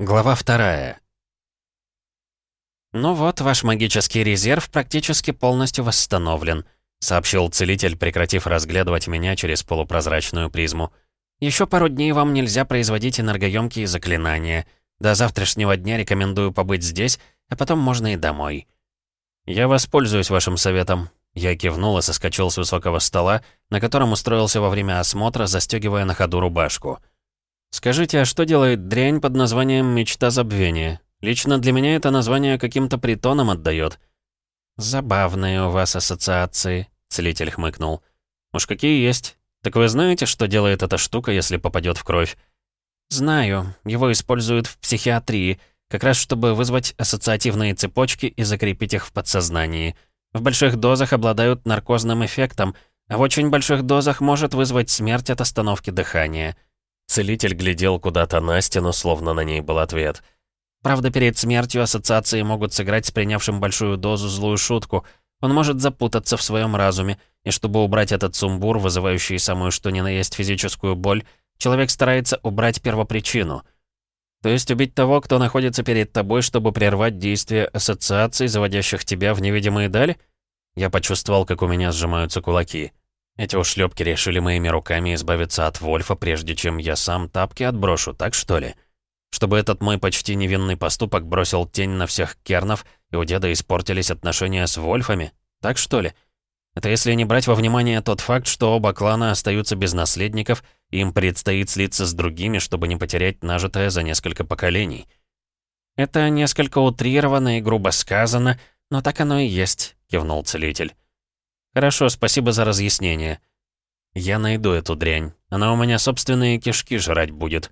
Глава вторая. «Ну вот, ваш магический резерв практически полностью восстановлен», сообщил целитель, прекратив разглядывать меня через полупрозрачную призму. «Еще пару дней вам нельзя производить энергоемкие заклинания. До завтрашнего дня рекомендую побыть здесь, а потом можно и домой». «Я воспользуюсь вашим советом». Я кивнул и соскочил с высокого стола, на котором устроился во время осмотра, застегивая на ходу рубашку. «Скажите, а что делает дрянь под названием «Мечта забвения»? Лично для меня это название каким-то притоном отдает. «Забавные у вас ассоциации», — целитель хмыкнул. «Уж какие есть. Так вы знаете, что делает эта штука, если попадет в кровь?» «Знаю. Его используют в психиатрии, как раз чтобы вызвать ассоциативные цепочки и закрепить их в подсознании. В больших дозах обладают наркозным эффектом, а в очень больших дозах может вызвать смерть от остановки дыхания». Целитель глядел куда-то на стену, словно на ней был ответ. Правда, перед смертью ассоциации могут сыграть с принявшим большую дозу злую шутку. Он может запутаться в своем разуме, и чтобы убрать этот сумбур, вызывающий самую что ни на есть физическую боль, человек старается убрать первопричину. То есть убить того, кто находится перед тобой, чтобы прервать действие ассоциаций, заводящих тебя в невидимые дали? Я почувствовал, как у меня сжимаются кулаки. Эти ушлепки решили моими руками избавиться от Вольфа, прежде чем я сам тапки отброшу, так что ли? Чтобы этот мой почти невинный поступок бросил тень на всех кернов, и у деда испортились отношения с Вольфами, так что ли? Это если не брать во внимание тот факт, что оба клана остаются без наследников, и им предстоит слиться с другими, чтобы не потерять нажитое за несколько поколений. «Это несколько утрировано и грубо сказано, но так оно и есть», — кивнул целитель. «Хорошо, спасибо за разъяснение. Я найду эту дрянь. Она у меня собственные кишки жрать будет».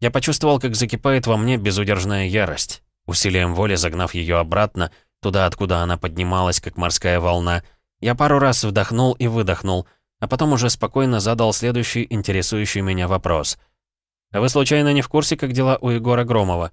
Я почувствовал, как закипает во мне безудержная ярость. Усилием воли загнав ее обратно, туда, откуда она поднималась, как морская волна, я пару раз вдохнул и выдохнул, а потом уже спокойно задал следующий интересующий меня вопрос. «А вы случайно не в курсе, как дела у Егора Громова?»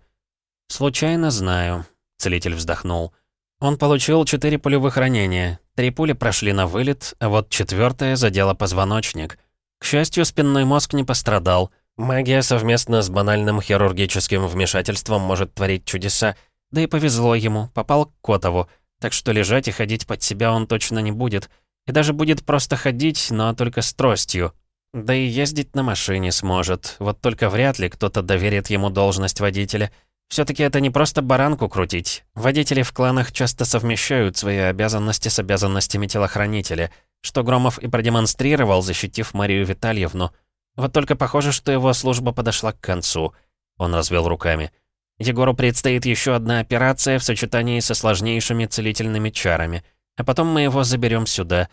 «Случайно знаю», — целитель вздохнул. Он получил четыре пулевых ранения. Три пули прошли на вылет, а вот четвертая задела позвоночник. К счастью, спинной мозг не пострадал. Магия совместно с банальным хирургическим вмешательством может творить чудеса. Да и повезло ему, попал к Котову. Так что лежать и ходить под себя он точно не будет. И даже будет просто ходить, но только с тростью. Да и ездить на машине сможет. Вот только вряд ли кто-то доверит ему должность водителя. Все-таки это не просто баранку крутить. Водители в кланах часто совмещают свои обязанности с обязанностями телохранителя, что Громов и продемонстрировал, защитив Марию Витальевну. Вот только похоже, что его служба подошла к концу. Он развел руками. Егору предстоит еще одна операция в сочетании со сложнейшими целительными чарами. А потом мы его заберем сюда.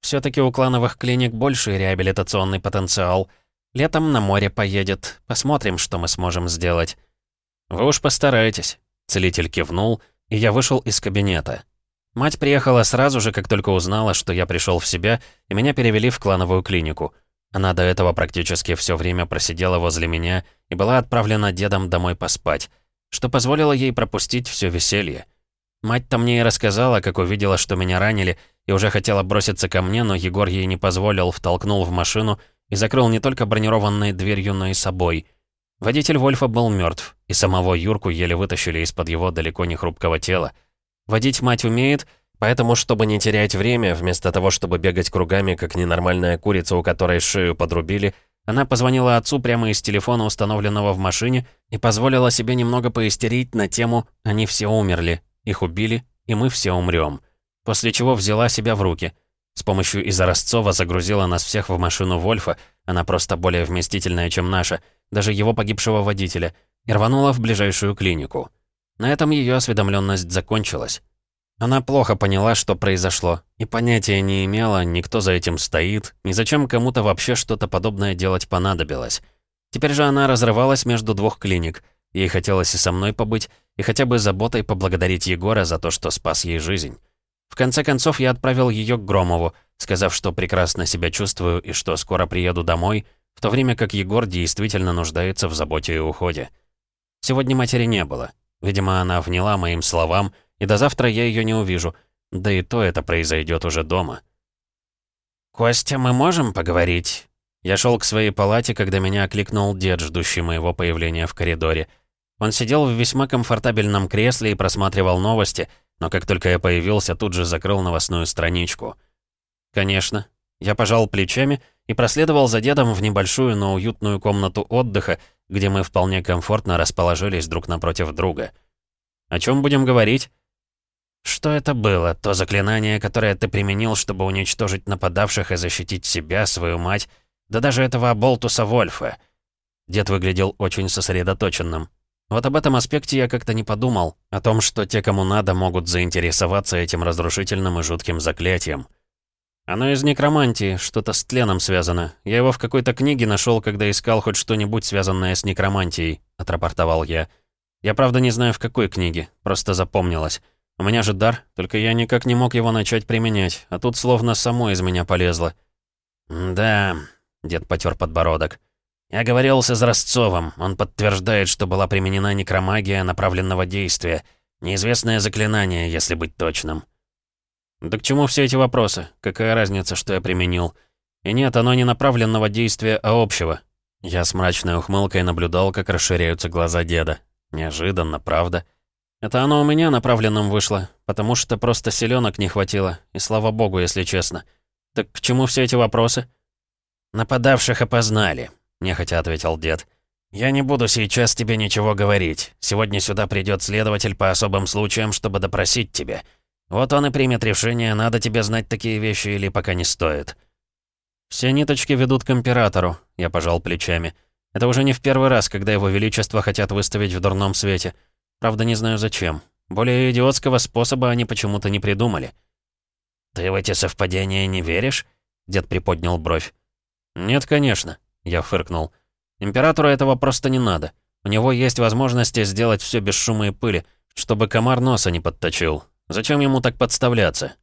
Все-таки у клановых клиник больший реабилитационный потенциал. Летом на море поедет. Посмотрим, что мы сможем сделать. «Вы уж постарайтесь», — целитель кивнул, и я вышел из кабинета. Мать приехала сразу же, как только узнала, что я пришел в себя, и меня перевели в клановую клинику. Она до этого практически все время просидела возле меня и была отправлена дедом домой поспать, что позволило ей пропустить все веселье. Мать-то мне и рассказала, как увидела, что меня ранили, и уже хотела броситься ко мне, но Егор ей не позволил, втолкнул в машину и закрыл не только бронированной дверью, но и собой. Водитель Вольфа был мертв, и самого Юрку еле вытащили из-под его далеко не хрупкого тела. Водить мать умеет, поэтому, чтобы не терять время, вместо того, чтобы бегать кругами, как ненормальная курица, у которой шею подрубили, она позвонила отцу прямо из телефона, установленного в машине, и позволила себе немного поистерить на тему «Они все умерли, их убили, и мы все умрем». После чего взяла себя в руки. С помощью Изоросцова загрузила нас всех в машину Вольфа, она просто более вместительная, чем наша, даже его погибшего водителя, и рванула в ближайшую клинику. На этом ее осведомленность закончилась. Она плохо поняла, что произошло, и понятия не имела, никто за этим стоит, ни зачем кому-то вообще что-то подобное делать понадобилось. Теперь же она разрывалась между двух клиник. Ей хотелось и со мной побыть, и хотя бы заботой поблагодарить Егора за то, что спас ей жизнь. В конце концов, я отправил ее к Громову, сказав, что прекрасно себя чувствую и что скоро приеду домой, в то время как Егор действительно нуждается в заботе и уходе. Сегодня матери не было. Видимо, она вняла моим словам, и до завтра я ее не увижу. Да и то это произойдет уже дома. «Костя, мы можем поговорить?» Я шел к своей палате, когда меня окликнул дед, ждущий моего появления в коридоре. Он сидел в весьма комфортабельном кресле и просматривал новости, но как только я появился, тут же закрыл новостную страничку. «Конечно». Я пожал плечами и проследовал за дедом в небольшую, но уютную комнату отдыха, где мы вполне комфортно расположились друг напротив друга. «О чем будем говорить?» «Что это было? То заклинание, которое ты применил, чтобы уничтожить нападавших и защитить себя, свою мать, да даже этого Болтуса Вольфа?» Дед выглядел очень сосредоточенным. Вот об этом аспекте я как-то не подумал, о том, что те, кому надо, могут заинтересоваться этим разрушительным и жутким заклятием. Оно из некромантии, что-то с тленом связано. Я его в какой-то книге нашел, когда искал хоть что-нибудь связанное с некромантией, отрапортовал я. Я правда не знаю в какой книге, просто запомнилось. У меня же дар, только я никак не мог его начать применять, а тут словно само из меня полезло. «Да», — дед потер подбородок. «Я говорил с Изразцовым. Он подтверждает, что была применена некромагия направленного действия. Неизвестное заклинание, если быть точным». «Да к чему все эти вопросы? Какая разница, что я применил?» «И нет, оно не направленного действия, а общего». Я с мрачной ухмылкой наблюдал, как расширяются глаза деда. Неожиданно, правда? Это оно у меня направленным вышло, потому что просто селенок не хватило, и слава богу, если честно. Так к чему все эти вопросы? Нападавших опознали, нехотя ответил дед. «Я не буду сейчас тебе ничего говорить. Сегодня сюда придет следователь по особым случаям, чтобы допросить тебя. Вот он и примет решение, надо тебе знать такие вещи или пока не стоит». «Все ниточки ведут к императору», — я пожал плечами. «Это уже не в первый раз, когда его величество хотят выставить в дурном свете. Правда, не знаю зачем. Более идиотского способа они почему-то не придумали». «Ты в эти совпадения не веришь?» Дед приподнял бровь. «Нет, конечно», — я фыркнул. «Императору этого просто не надо. У него есть возможности сделать все без шума и пыли, чтобы комар носа не подточил. Зачем ему так подставляться?»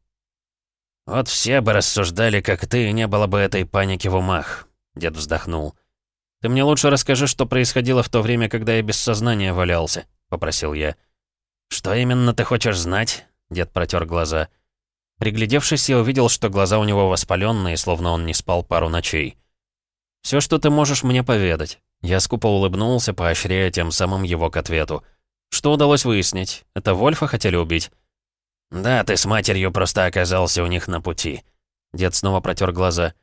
«Вот все бы рассуждали, как ты, и не было бы этой паники в умах», — дед вздохнул. «Ты мне лучше расскажи, что происходило в то время, когда я без сознания валялся попросил я. «Что именно ты хочешь знать?» Дед протер глаза. Приглядевшись, я увидел, что глаза у него воспаленные, словно он не спал пару ночей. Все, что ты можешь мне поведать». Я скупо улыбнулся, поощряя тем самым его к ответу. «Что удалось выяснить? Это Вольфа хотели убить?» «Да, ты с матерью просто оказался у них на пути». Дед снова протер глаза.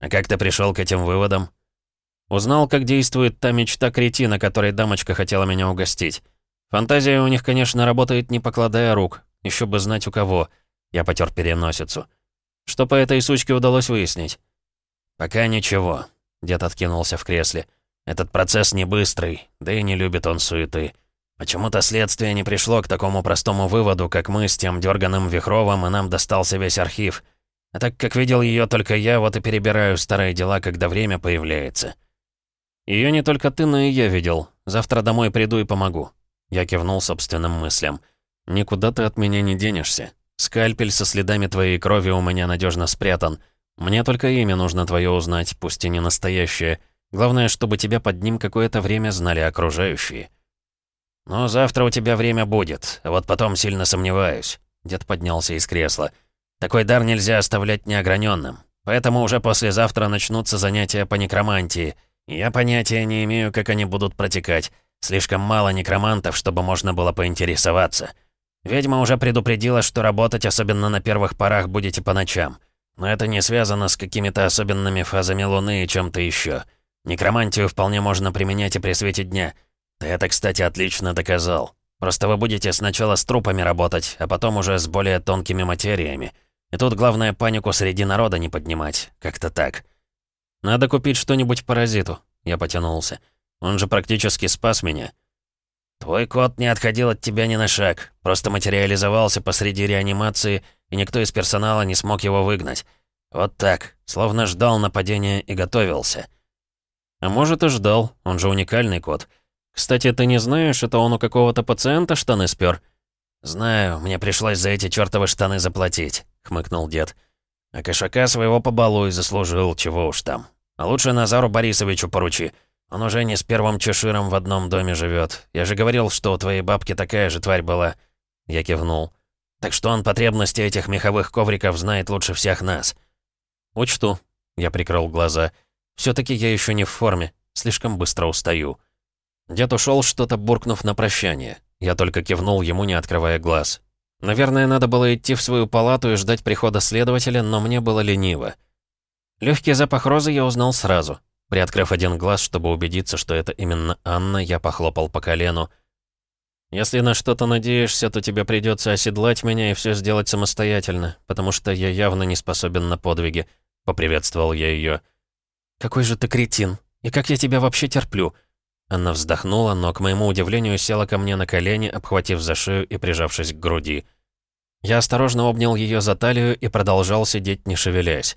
«А как ты пришел к этим выводам?» «Узнал, как действует та мечта кретина, которой дамочка хотела меня угостить. Фантазия у них, конечно, работает не покладая рук. Еще бы знать у кого. Я потер переносицу. Что по этой сучке удалось выяснить? Пока ничего. Дед откинулся в кресле. Этот процесс не быстрый, да и не любит он суеты. Почему-то следствие не пришло к такому простому выводу, как мы с тем дерганым Вихровым, и нам достался весь архив. А так как видел ее только я, вот и перебираю старые дела, когда время появляется. Ее не только ты, но и я видел. Завтра домой приду и помогу. Я кивнул собственным мыслям. «Никуда ты от меня не денешься. Скальпель со следами твоей крови у меня надежно спрятан. Мне только имя нужно твое узнать, пусть и не настоящее. Главное, чтобы тебя под ним какое-то время знали окружающие». «Ну, завтра у тебя время будет, а вот потом сильно сомневаюсь». Дед поднялся из кресла. «Такой дар нельзя оставлять неограненным. Поэтому уже послезавтра начнутся занятия по некромантии. Я понятия не имею, как они будут протекать. Слишком мало некромантов, чтобы можно было поинтересоваться. Ведьма уже предупредила, что работать, особенно на первых порах, будете по ночам. Но это не связано с какими-то особенными фазами Луны и чем-то еще. Некромантию вполне можно применять и при свете дня. Ты это, кстати, отлично доказал. Просто вы будете сначала с трупами работать, а потом уже с более тонкими материями. И тут главное панику среди народа не поднимать. Как-то так. Надо купить что-нибудь паразиту. Я потянулся. Он же практически спас меня. Твой кот не отходил от тебя ни на шаг, просто материализовался посреди реанимации, и никто из персонала не смог его выгнать. Вот так, словно ждал нападения и готовился. А может и ждал, он же уникальный кот. Кстати, ты не знаешь, это он у какого-то пациента штаны спер? «Знаю, мне пришлось за эти чертовы штаны заплатить», — хмыкнул дед. «А кошака своего побалуй заслужил, чего уж там. А лучше Назару Борисовичу поручи. Он уже не с первым чеширом в одном доме живет. Я же говорил, что у твоей бабки такая же тварь была». Я кивнул. «Так что он потребности этих меховых ковриков знает лучше всех нас». «Учту». Я прикрыл глаза. все таки я еще не в форме. Слишком быстро устаю». Дед ушел, что-то буркнув на прощание. Я только кивнул ему, не открывая глаз. Наверное, надо было идти в свою палату и ждать прихода следователя, но мне было лениво. Легкий запах розы я узнал сразу. Приоткрыв один глаз, чтобы убедиться, что это именно Анна, я похлопал по колену. «Если на что-то надеешься, то тебе придется оседлать меня и все сделать самостоятельно, потому что я явно не способен на подвиги», — поприветствовал я ее. «Какой же ты кретин! И как я тебя вообще терплю?» Она вздохнула, но, к моему удивлению, села ко мне на колени, обхватив за шею и прижавшись к груди. Я осторожно обнял ее за талию и продолжал сидеть, не шевелясь.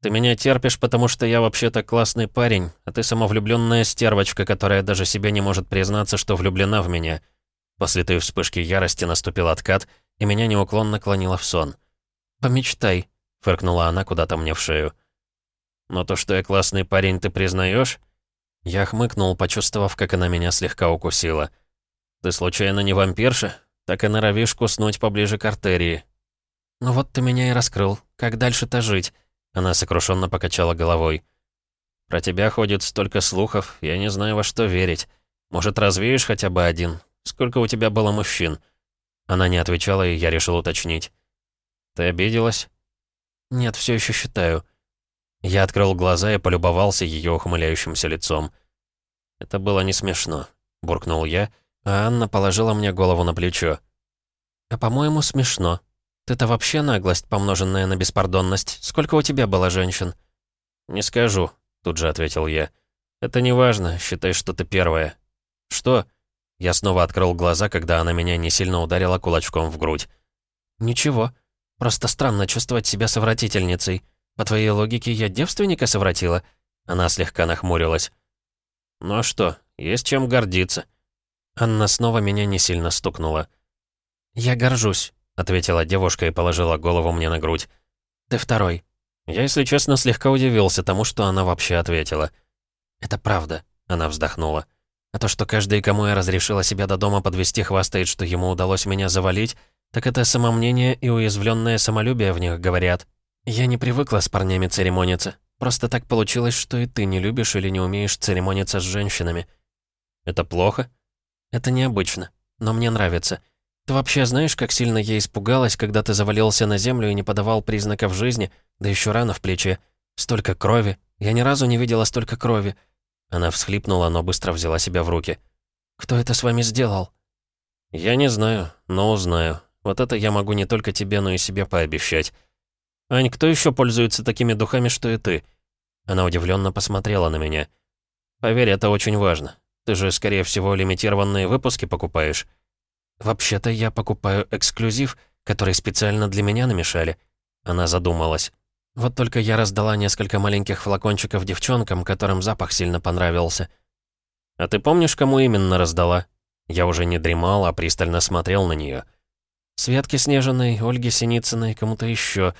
«Ты меня терпишь, потому что я вообще-то классный парень, а ты самовлюбленная стервочка, которая даже себе не может признаться, что влюблена в меня». После той вспышки ярости наступил откат, и меня неуклонно клонило в сон. «Помечтай», — фыркнула она куда-то мне в шею. «Но то, что я классный парень, ты признаешь? Я хмыкнул, почувствовав, как она меня слегка укусила. «Ты случайно не вампирша? Так и норовишь куснуть поближе к артерии». «Ну вот ты меня и раскрыл. Как дальше-то жить?» Она сокрушенно покачала головой. «Про тебя ходит столько слухов, я не знаю, во что верить. Может, развеешь хотя бы один? Сколько у тебя было мужчин?» Она не отвечала, и я решил уточнить. «Ты обиделась?» «Нет, все еще считаю». Я открыл глаза и полюбовался ее ухмыляющимся лицом. «Это было не смешно», — буркнул я, а Анна положила мне голову на плечо. «А по-моему, смешно», ты-то вообще наглость, помноженная на беспардонность. Сколько у тебя было женщин?» «Не скажу», — тут же ответил я. «Это не важно, считай, что ты первая». «Что?» Я снова открыл глаза, когда она меня не сильно ударила кулачком в грудь. «Ничего. Просто странно чувствовать себя совратительницей. По твоей логике, я девственника совратила?» Она слегка нахмурилась. «Ну а что, есть чем гордиться». Анна снова меня не сильно стукнула. «Я горжусь. — ответила девушка и положила голову мне на грудь. «Ты второй». Я, если честно, слегка удивился тому, что она вообще ответила. «Это правда», — она вздохнула. «А то, что каждый, кому я разрешила себя до дома подвести, хвастает, что ему удалось меня завалить, так это самомнение и уязвленное самолюбие в них говорят. Я не привыкла с парнями церемониться. Просто так получилось, что и ты не любишь или не умеешь церемониться с женщинами». «Это плохо?» «Это необычно, но мне нравится». Ты вообще знаешь, как сильно я испугалась, когда ты завалился на землю и не подавал признаков жизни, да еще рано в плече? Столько крови. Я ни разу не видела столько крови». Она всхлипнула, но быстро взяла себя в руки. «Кто это с вами сделал?» «Я не знаю, но узнаю. Вот это я могу не только тебе, но и себе пообещать. Ань, кто еще пользуется такими духами, что и ты?» Она удивленно посмотрела на меня. «Поверь, это очень важно. Ты же, скорее всего, лимитированные выпуски покупаешь». «Вообще-то я покупаю эксклюзив, который специально для меня намешали». Она задумалась. «Вот только я раздала несколько маленьких флакончиков девчонкам, которым запах сильно понравился». «А ты помнишь, кому именно раздала?» Я уже не дремал, а пристально смотрел на нее. «Светке Снежиной, Ольге Синицыной, кому-то еще.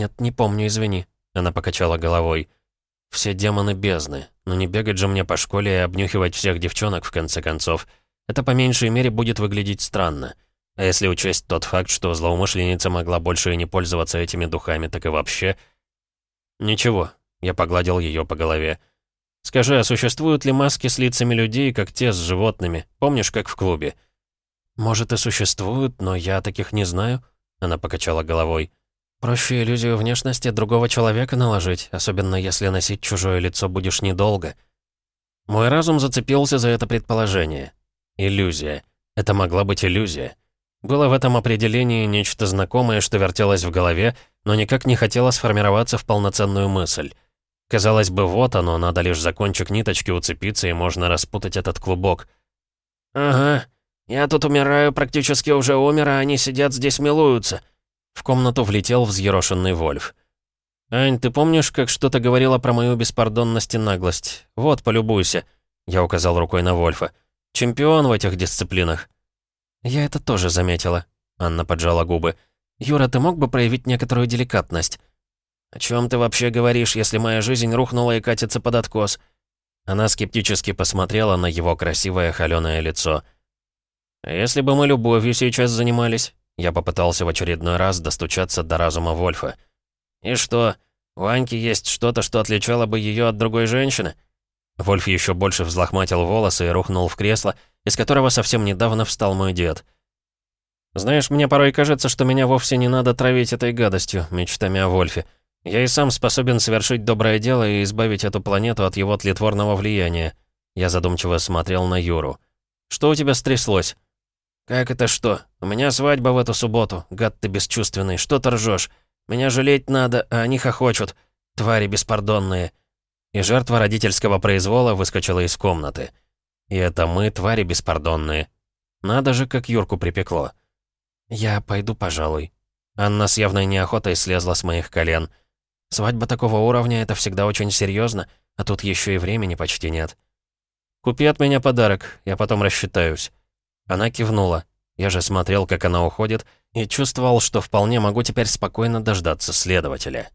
Нет, не помню, извини». Она покачала головой. «Все демоны бездны. Но не бегать же мне по школе и обнюхивать всех девчонок, в конце концов. Это по меньшей мере будет выглядеть странно. А если учесть тот факт, что злоумышленница могла больше и не пользоваться этими духами, так и вообще... Ничего, я погладил ее по голове. Скажи, а существуют ли маски с лицами людей, как те с животными? Помнишь, как в клубе? Может и существуют, но я таких не знаю. Она покачала головой. Проще иллюзию внешности другого человека наложить, особенно если носить чужое лицо будешь недолго. Мой разум зацепился за это предположение. Иллюзия. Это могла быть иллюзия. Было в этом определении нечто знакомое, что вертелось в голове, но никак не хотело сформироваться в полноценную мысль. Казалось бы, вот оно, надо лишь за кончик ниточки уцепиться, и можно распутать этот клубок. «Ага, я тут умираю, практически уже умер, а они сидят здесь милуются». В комнату влетел взъерошенный Вольф. «Ань, ты помнишь, как что-то говорила про мою беспардонность и наглость? Вот, полюбуйся». Я указал рукой на Вольфа. Чемпион в этих дисциплинах». «Я это тоже заметила», — Анна поджала губы. «Юра, ты мог бы проявить некоторую деликатность?» «О чем ты вообще говоришь, если моя жизнь рухнула и катится под откос?» Она скептически посмотрела на его красивое холёное лицо. «А если бы мы любовью сейчас занимались?» Я попытался в очередной раз достучаться до разума Вольфа. «И что, у Аньки есть что-то, что отличало бы ее от другой женщины?» Вольф еще больше взлохматил волосы и рухнул в кресло, из которого совсем недавно встал мой дед. «Знаешь, мне порой кажется, что меня вовсе не надо травить этой гадостью, мечтами о Вольфе. Я и сам способен совершить доброе дело и избавить эту планету от его тлетворного влияния». Я задумчиво смотрел на Юру. «Что у тебя стряслось?» «Как это что? У меня свадьба в эту субботу. Гад ты бесчувственный, что ты ржешь? Меня жалеть надо, а они хохочут. Твари беспардонные». И жертва родительского произвола выскочила из комнаты. И это мы, твари беспардонные. Надо же, как Юрку припекло. «Я пойду, пожалуй». Анна с явной неохотой слезла с моих колен. «Свадьба такого уровня — это всегда очень серьезно, а тут еще и времени почти нет». «Купи от меня подарок, я потом рассчитаюсь». Она кивнула. Я же смотрел, как она уходит, и чувствовал, что вполне могу теперь спокойно дождаться следователя.